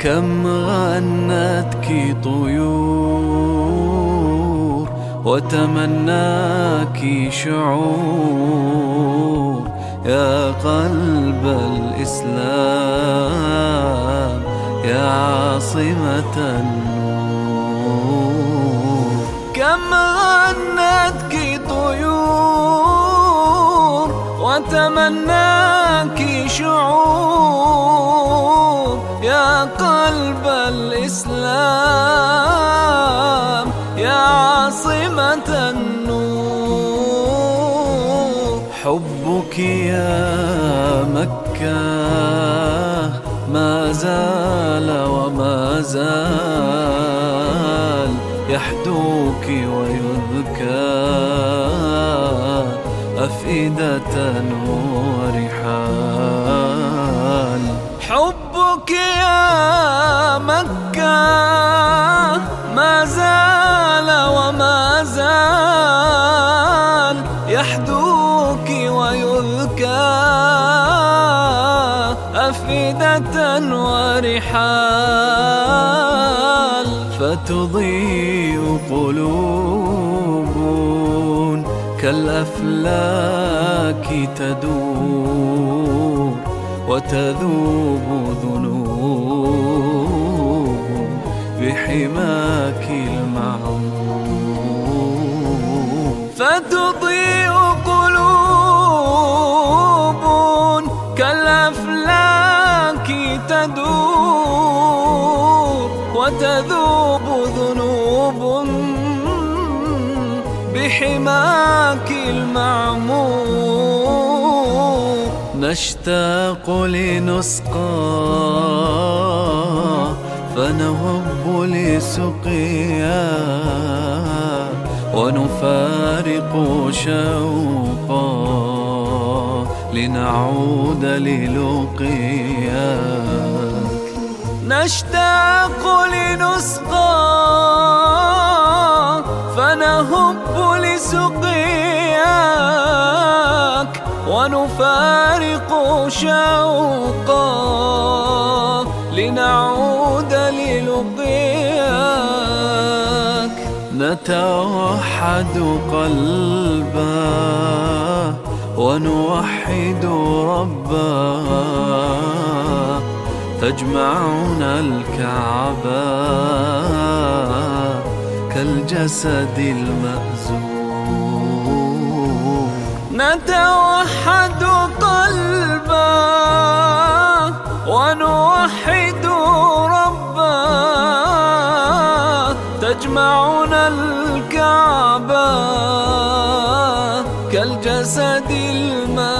كم غنتك طيور وتمناك شعور. يا قلب الإسلام يا عاصمة النور. كم غنتك طيور وتمناك شعور. الإسلام. يا عاصمة النور. حبك يا مكة. ما زال وما زال يحدوك ويذكى أفئدة ورحال حبك يا مكة ما زال وما زال يحدوك ويذكى أفئدة ورحال فتضيء قلوب كالأفلاك تدور. وتذوب ذنوب بحماك المعمور فتضيء قلوب كالأفلاك تدور. وتذوب ذنوب بحماك المعمور. نشتاق لنسقى فنهب لسقيا ونفارق شوقا لنعود للقياك نشتاق لنسقى ونفارق شوقا لنعود للقياك. نتوحد قلبا ونوحد ربا. تجمعنا الكعبة كالجسد المأزور نتوحد تجمعنا الكعبة كالجسد المأزور